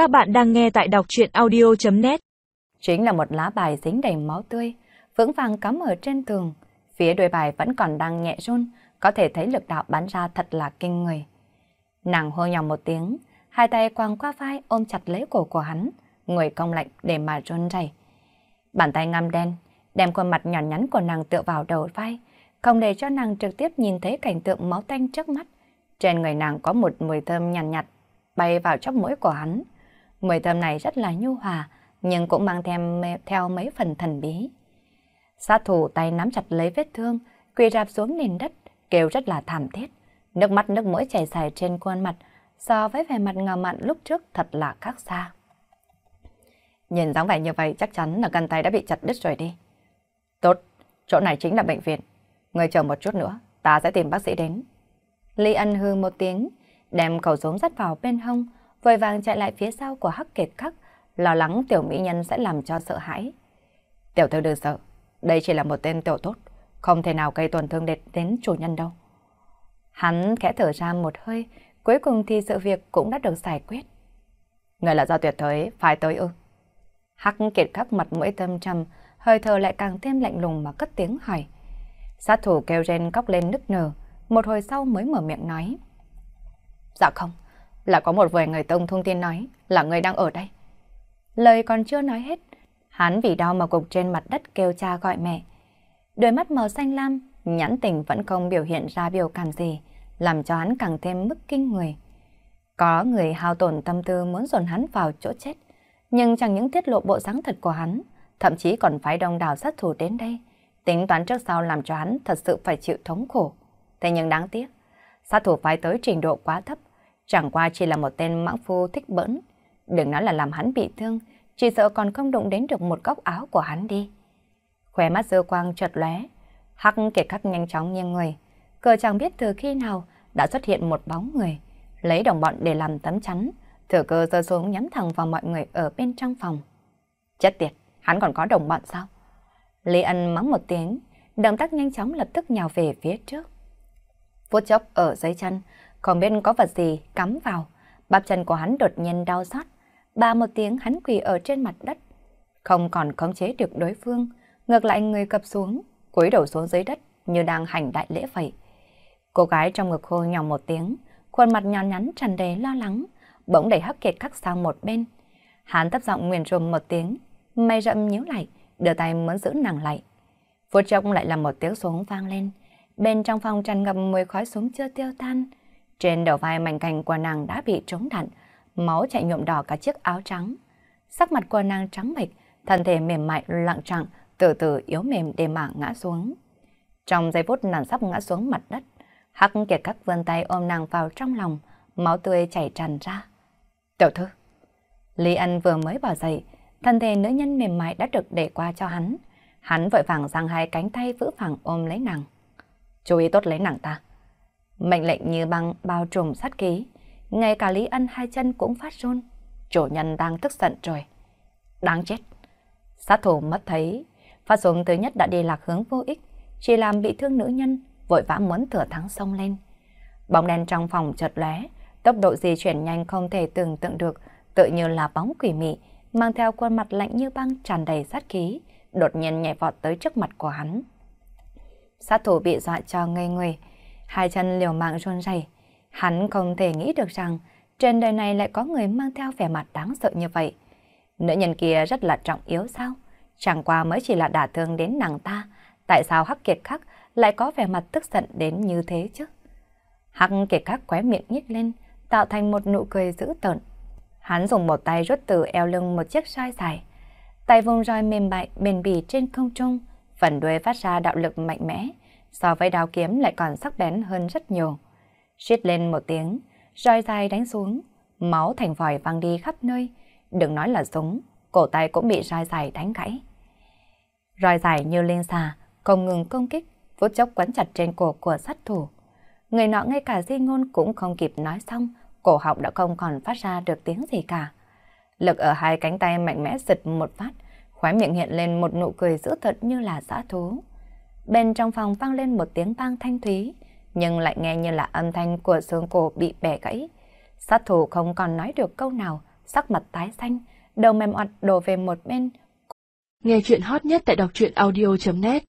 Các bạn đang nghe tại đọc truyện audio.net Chính là một lá bài dính đầy máu tươi, vững vàng cắm ở trên tường. Phía đuôi bài vẫn còn đang nhẹ run, có thể thấy lực đạo bắn ra thật là kinh người. Nàng hô nhỏ một tiếng, hai tay quàng qua vai ôm chặt lấy cổ của hắn, người cong lạnh để mà run rẩy. Bàn tay ngăm đen, đem khuôn mặt nhỏ nhắn của nàng tựa vào đầu vai, không để cho nàng trực tiếp nhìn thấy cảnh tượng máu tanh trước mắt. Trên người nàng có một mùi thơm nhàn nhạt, nhạt bay vào trong mũi của hắn. Mùi thơm này rất là nhu hòa, nhưng cũng mang thêm theo mấy phần thần bí. Sát thủ tay nắm chặt lấy vết thương, quỳ rạp xuống nền đất, kêu rất là thảm thiết. Nước mắt nước mũi chảy dài trên khuôn mặt, so với vẻ mặt ngào mặn lúc trước thật là khác xa. Nhìn dáng vẻ như vậy chắc chắn là căn tay đã bị chặt đứt rồi đi. Tốt, chỗ này chính là bệnh viện. Người chờ một chút nữa, ta sẽ tìm bác sĩ đến. Lý Ân hư một tiếng, đem khẩu súng dắt vào bên hông, vội vàng chạy lại phía sau của Hắc Kiệt Khắc, lo lắng tiểu mỹ nhân sẽ làm cho sợ hãi. Tiểu thư đừng sợ, đây chỉ là một tên tiểu tốt, không thể nào gây tổn thương đến, đến chủ nhân đâu. Hắn khẽ thở ra một hơi, cuối cùng thì sự việc cũng đã được giải quyết. Người là do tuyệt thế phải tới ư. Hắc Kiệt Khắc mặt mũi tâm trầm, hơi thở lại càng thêm lạnh lùng mà cất tiếng hỏi. Sát thủ kêu rên cóc lên nức nở, một hồi sau mới mở miệng nói. Dạ không, là có một vài người tông thông tin nói là người đang ở đây. Lời còn chưa nói hết, hắn vì đau mà gục trên mặt đất kêu cha gọi mẹ. Đôi mắt màu xanh lam, nhãn tình vẫn không biểu hiện ra biểu cảm gì, làm cho hắn càng thêm mức kinh người. Có người hao tổn tâm tư muốn dồn hắn vào chỗ chết, nhưng chẳng những tiết lộ bộ dáng thật của hắn, thậm chí còn phải đông đảo sát thủ đến đây, tính toán trước sau làm cho hắn thật sự phải chịu thống khổ. Thế nhưng đáng tiếc, sát thủ phái tới trình độ quá thấp, chẳng qua chỉ là một tên mãng phu thích bỡn. Đừng nói là làm hắn bị thương, chỉ sợ còn không đụng đến được một góc áo của hắn đi. Khóe mắt dư quang chợt lóe, hắc kiệt khắc nhanh chóng nghiêng người, cờ chẳng biết từ khi nào đã xuất hiện một bóng người, lấy đồng bọn để làm tấm chắn, thừa cơ giơ xuống nhắm thẳng vào mọi người ở bên trong phòng. Chết tiệt, hắn còn có đồng bọn sao? Lý Ân mắng một tiếng, động tác nhanh chóng lập tức nhào về phía trước. Phút chốc ở dưới chân, không biết có vật gì cắm vào, bắp chân của hắn đột nhiên đau xót. Ba một tiếng hắn quỳ ở trên mặt đất, không còn khống chế được đối phương, ngược lại người cập xuống, cúi đầu xuống dưới đất như đang hành đại lễ vậy. Cô gái trong ngực khô nhỏ một tiếng, khuôn mặt nhăn nhắn tràn đầy lo lắng, bỗng đẩy hắc kiệt khắc sang một bên. Hắn thấp giọng nguyền rùm một tiếng, mày rậm nhíu lại, đưa tay muốn giữ nàng lại. Phút chốc lại là một tiếng xuống vang lên. Bên trong phòng tràn ngập mùi khói súng chưa tiêu tan. Trên đầu vai mảnh cành của nàng đã bị trống đạn, máu chạy nhuộm đỏ cả chiếc áo trắng. Sắc mặt của nàng trắng bệch, thân thể mềm mại lặng trạng, từ từ yếu mềm để mà ngã xuống. Trong giây phút nàng sắp ngã xuống mặt đất, Hắc Kiệt các vươn tay ôm nàng vào trong lòng, máu tươi chảy tràn ra. Tiểu thư, Lý Ân vừa mới bỏ dậy, thân thể nữ nhân mềm mại đã được để qua cho hắn. Hắn vội vàng giang hai cánh tay vữ vàng ôm lấy nàng. Chú ý tốt lấy nàng ta. Mệnh lệnh như băng bao trùm sát khí. Ngay cả Lý Ân hai chân cũng phát run. Chủ nhân đang tức giận rồi. Đáng chết. Sát thủ mất thấy. Phát súng thứ nhất đã đi lạc hướng vô ích. Chỉ làm bị thương nữ nhân, vội vã muốn thừa thắng xông lên. Bóng đen trong phòng chợt lóe, tốc độ di chuyển nhanh không thể tưởng tượng được, tự như là bóng quỷ mị, mang theo khuôn mặt lạnh như băng tràn đầy sát khí, đột nhiên nhảy vọt tới trước mặt của hắn. Sát thủ bị dọa cho ngây người, hai chân liều mạng run rẩy. Hắn không thể nghĩ được rằng trên đời này lại có người mang theo vẻ mặt đáng sợ như vậy. Nữ nhân kia rất là trọng yếu sao? Chẳng qua mới chỉ là đả thương đến nàng ta, tại sao Hắc Kiệt Khắc lại có vẻ mặt tức giận đến như thế chứ? Hắc Kiệt Khắc khóe miệng nhếch lên, tạo thành một nụ cười dữ tợn. Hắn dùng một tay rút từ eo lưng một chiếc roi dài, tay vùng roi mềm mại bền bỉ trên không trung, phần đuôi phát ra đạo lực mạnh mẽ, so với đao kiếm lại còn sắc bén hơn rất nhiều. Xít lên một tiếng, roi dài đánh xuống, máu thành vòi văng đi khắp nơi, đừng nói là súng, cổ tay cũng bị roi dài đánh gãy. Roi dài như lên xà, không ngừng công kích, vút chốc quấn chặt trên cổ của sát thủ. Người nọ ngay cả di ngôn cũng không kịp nói xong, cổ họng đã không còn phát ra được tiếng gì cả. Lực ở hai cánh tay mạnh mẽ giật một phát, khóe miệng hiện lên một nụ cười dữ tợn như là dã thú. Bên trong phòng vang lên một tiếng vang thanh thúy, nhưng lại nghe như là âm thanh của xương cổ bị bẻ gãy. Sát thủ không còn nói được câu nào, sắc mặt tái xanh, đầu mềm oặt đổ về một bên. Nghe chuyện hot nhất tại đọc truyện audio.net